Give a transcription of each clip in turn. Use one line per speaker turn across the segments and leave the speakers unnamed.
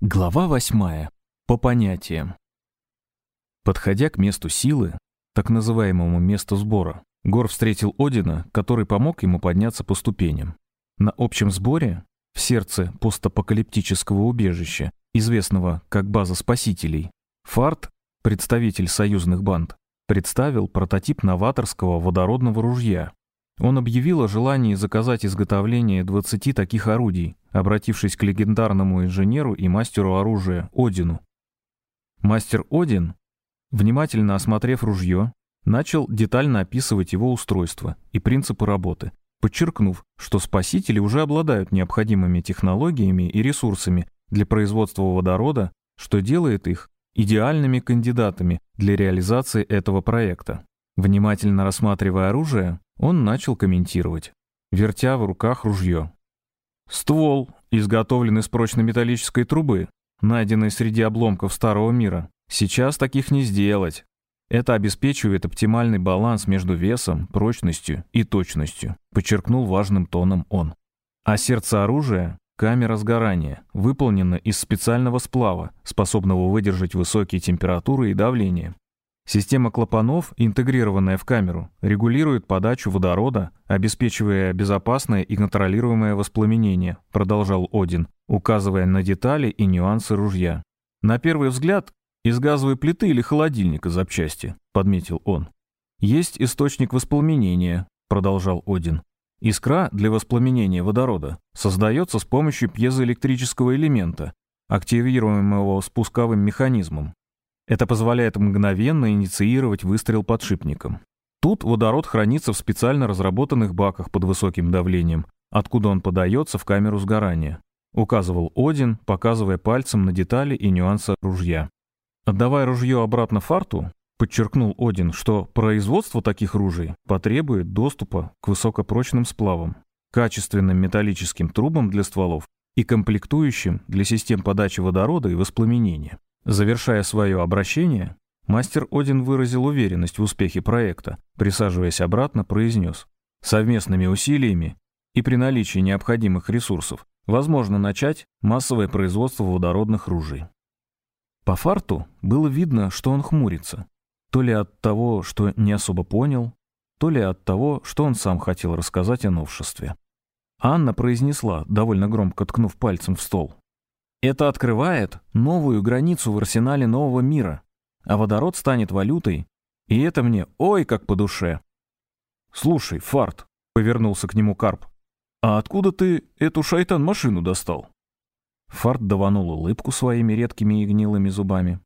Глава восьмая. По понятиям. Подходя к месту силы, так называемому месту сбора, Гор встретил Одина, который помог ему подняться по ступеням. На общем сборе, в сердце постапокалиптического убежища, известного как база спасителей, Фарт, представитель союзных банд, представил прототип новаторского водородного ружья. Он объявил о желании заказать изготовление 20 таких орудий, обратившись к легендарному инженеру и мастеру оружия Одину. Мастер Один, внимательно осмотрев ружье, начал детально описывать его устройство и принципы работы, подчеркнув, что спасители уже обладают необходимыми технологиями и ресурсами для производства водорода, что делает их идеальными кандидатами для реализации этого проекта. Внимательно рассматривая оружие, он начал комментировать, вертя в руках ружье. Ствол, изготовлен из прочной металлической трубы, найденной среди обломков Старого мира. Сейчас таких не сделать. Это обеспечивает оптимальный баланс между весом, прочностью и точностью, подчеркнул важным тоном он. А сердце оружия — камера сгорания, выполнена из специального сплава, способного выдержать высокие температуры и давление. Система клапанов, интегрированная в камеру, регулирует подачу водорода, обеспечивая безопасное и контролируемое воспламенение, продолжал Один, указывая на детали и нюансы ружья. На первый взгляд, из газовой плиты или холодильника запчасти, подметил он. Есть источник воспламенения, продолжал Один. Искра для воспламенения водорода создается с помощью пьезоэлектрического элемента, активируемого спусковым механизмом. Это позволяет мгновенно инициировать выстрел подшипником. Тут водород хранится в специально разработанных баках под высоким давлением, откуда он подается в камеру сгорания. Указывал Один, показывая пальцем на детали и нюансы ружья. Отдавая ружье обратно фарту, подчеркнул Один, что производство таких ружей потребует доступа к высокопрочным сплавам, качественным металлическим трубам для стволов и комплектующим для систем подачи водорода и воспламенения. Завершая свое обращение, мастер Один выразил уверенность в успехе проекта, присаживаясь обратно, произнес. Совместными усилиями и при наличии необходимых ресурсов возможно начать массовое производство водородных ружей. По фарту было видно, что он хмурится. То ли от того, что не особо понял, то ли от того, что он сам хотел рассказать о новшестве. Анна произнесла, довольно громко ткнув пальцем в стол. Это открывает новую границу в арсенале нового мира, а водород станет валютой, и это мне ой как по душе. «Слушай, Фарт», — повернулся к нему Карп, «а откуда ты эту шайтан-машину достал?» Фарт даванул улыбку своими редкими и гнилыми зубами.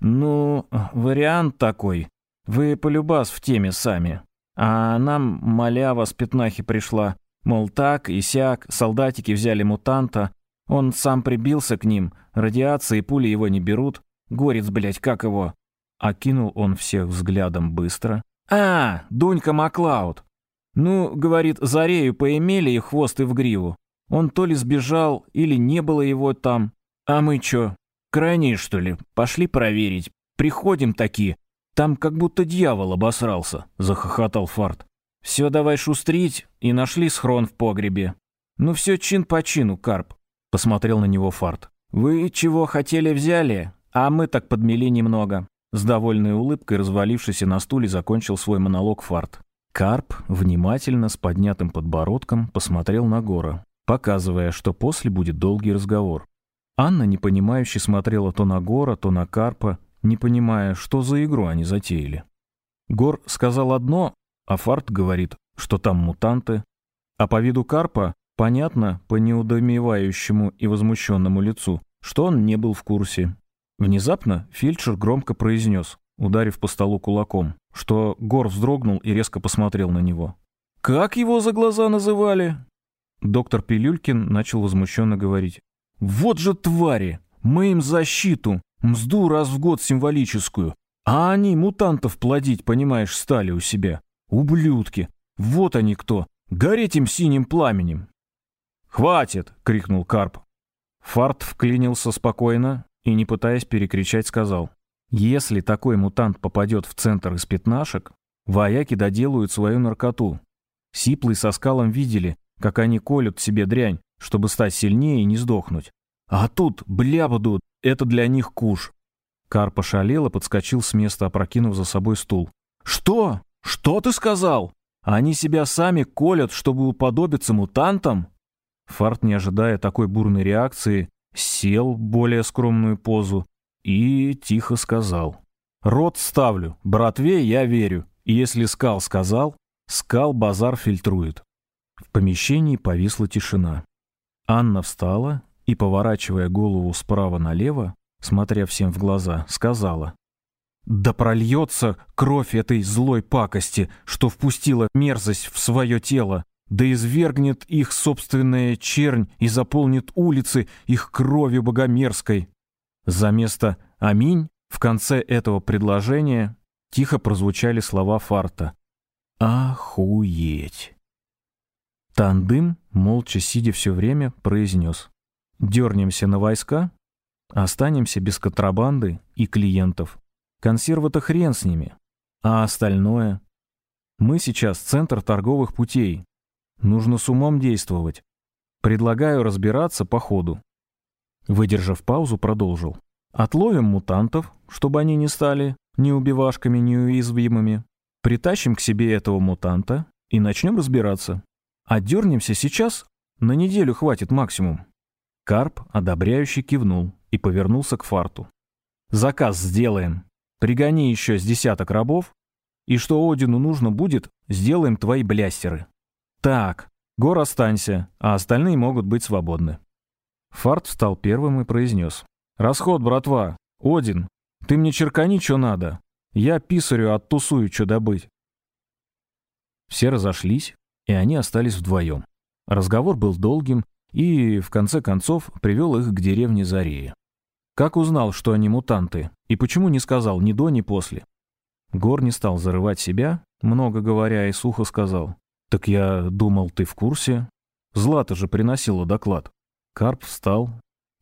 «Ну, вариант такой. Вы полюбас в теме сами. А нам малява с пятнахи пришла. Мол, так и сяк, солдатики взяли мутанта, он сам прибился к ним, радиации пули его не берут. Горец, блядь, как его?» Окинул он всех взглядом быстро. «А, Дунька Маклауд. Ну, говорит, Зарею поимели и хвост и в гриву. Он то ли сбежал, или не было его там. А мы чё, крайние, что ли? Пошли проверить. Приходим такие. Там как будто дьявол обосрался», — захохотал Фарт. «Все давай шустрить, и нашли схрон в погребе. Ну все чин по чину, Карп. Посмотрел на него Фарт. «Вы чего хотели взяли, а мы так подмели немного». С довольной улыбкой, развалившись на стуле, закончил свой монолог Фарт. Карп внимательно с поднятым подбородком посмотрел на Гора, показывая, что после будет долгий разговор. Анна непонимающе смотрела то на Гора, то на Карпа, не понимая, что за игру они затеяли. Гор сказал одно, а Фарт говорит, что там мутанты, а по виду Карпа Понятно по неудомевающему и возмущенному лицу, что он не был в курсе. Внезапно фельдшер громко произнес, ударив по столу кулаком, что Гор вздрогнул и резко посмотрел на него. «Как его за глаза называли?» Доктор Пилюлькин начал возмущенно говорить. «Вот же твари! Мы им защиту, мзду раз в год символическую, а они мутантов плодить, понимаешь, стали у себя. Ублюдки! Вот они кто! Гореть им синим пламенем!» «Хватит!» — крикнул Карп. Фарт вклинился спокойно и, не пытаясь перекричать, сказал. «Если такой мутант попадет в центр из пятнашек, вояки доделают свою наркоту. Сиплый со скалом видели, как они колют себе дрянь, чтобы стать сильнее и не сдохнуть. А тут блябуду, это для них куш. Кар пошалел и подскочил с места, опрокинув за собой стул. «Что? Что ты сказал? Они себя сами колят, чтобы уподобиться мутантам?» Фарт, не ожидая такой бурной реакции, сел в более скромную позу и тихо сказал. «Рот ставлю, братве я верю, и если Скал сказал, Скал базар фильтрует». В помещении повисла тишина. Анна встала и, поворачивая голову справа налево, смотря всем в глаза, сказала. «Да прольется кровь этой злой пакости, что впустила мерзость в свое тело, да извергнет их собственная чернь и заполнит улицы их кровью богомерзкой». За место «Аминь» в конце этого предложения тихо прозвучали слова Фарта. «Охуеть!» Тандым, молча сидя все время, произнес. «Дернемся на войска, останемся без контрабанды и клиентов. Консервы-то хрен с ними. А остальное? Мы сейчас центр торговых путей. Нужно с умом действовать. Предлагаю разбираться по ходу». Выдержав паузу, продолжил. «Отловим мутантов, чтобы они не стали ни убивашками, ни уязвимыми. Притащим к себе этого мутанта и начнем разбираться. Отдернемся сейчас, на неделю хватит максимум. Карп одобряюще кивнул и повернулся к фарту. «Заказ сделаем. Пригони еще с десяток рабов, и что Одину нужно будет, сделаем твои блястеры. Так, Гор останься, а остальные могут быть свободны». Фарт встал первым и произнес. «Расход, братва. Один, ты мне черкани, что надо. Я писарю оттусую, что добыть». Все разошлись, и они остались вдвоем. Разговор был долгим и, в конце концов, привел их к деревне Зарея. Как узнал, что они мутанты, и почему не сказал ни до, ни после? Гор не стал зарывать себя, много говоря, и сухо сказал. «Так я думал, ты в курсе. Злата же приносила доклад». Карп встал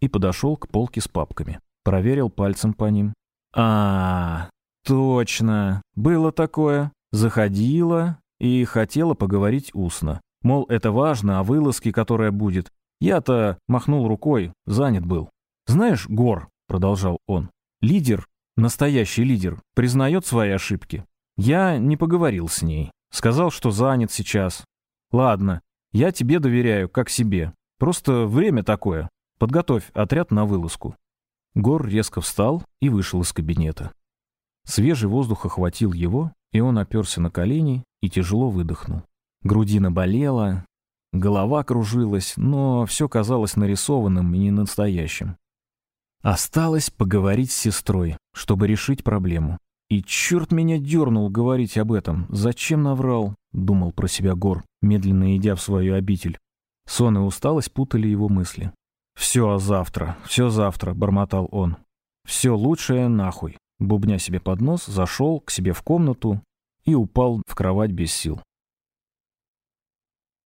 и подошел к полке с папками. Проверил пальцем по ним. а, -а, -а точно, было такое. Заходила, и хотела поговорить устно. Мол, это важно, а вылазки, которая будет. Я-то махнул рукой, занят был. «Знаешь, Гор», — продолжал он, — «лидер, настоящий лидер, признает свои ошибки. Я не поговорил с ней. Сказал, что занят сейчас. Ладно, я тебе доверяю, как себе. Просто время такое. Подготовь отряд на вылазку». Гор резко встал и вышел из кабинета. Свежий воздух охватил его, и он оперся на колени и тяжело выдохнул. Грудина болела, голова кружилась, но все казалось нарисованным и не настоящим. Осталось поговорить с сестрой, чтобы решить проблему. И черт меня дернул говорить об этом. Зачем наврал? Думал про себя Гор, медленно идя в свою обитель. Сон и усталость путали его мысли. «Все завтра, все завтра», — бормотал он. «Все лучшее нахуй». Бубня себе под нос, зашел к себе в комнату и упал в кровать без сил.